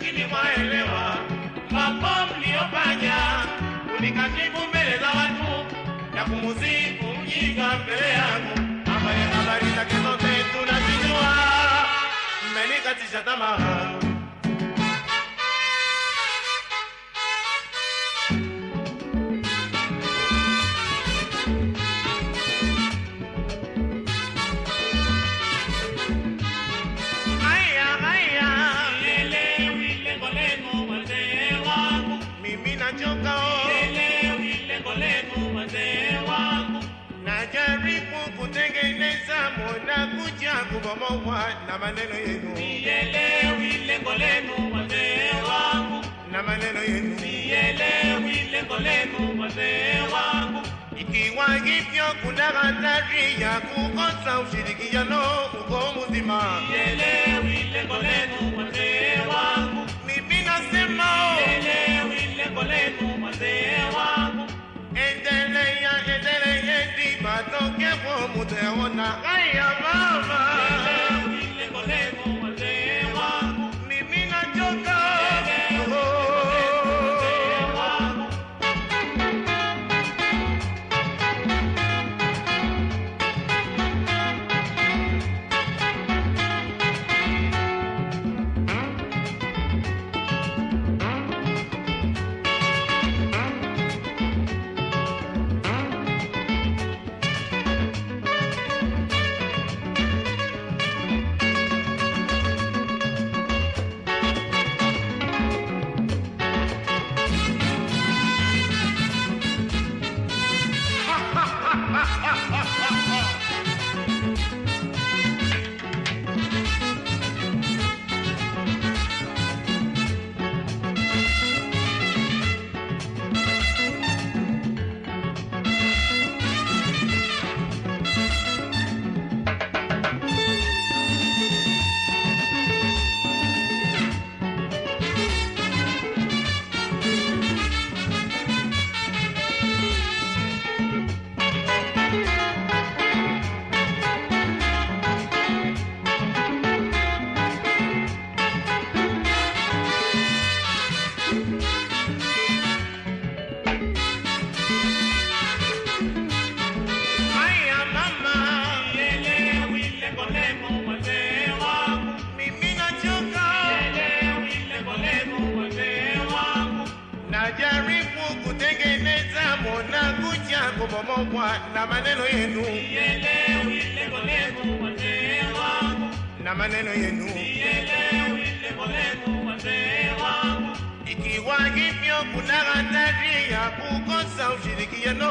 lakini mwaelewa mambo mliyofanya, kunikashifu mbele za watu na kumusifu mjinga mbele yangu, ambaye habari zake zote tunazijua, mmenikatisha tamaa. Kutengeneza mona kuja kubomoa na maneno yenu sielewi lengo lenu wazee wangu, na maneno yenu. sielewi lengo lenu wazee wangu, Ikiwa hivyo, kuna hatari ya kukosa ushirikiano uko mzima. sielewi toke mo mute ona. Kaya kuja kubomoa na maneno yenu sielewi lengo lenu wazee wangu, na maneno yenu. sielewi lengo lenu wazee wangu, Ikiwa hivyo, kuna hatari ya kukosa ushirikiano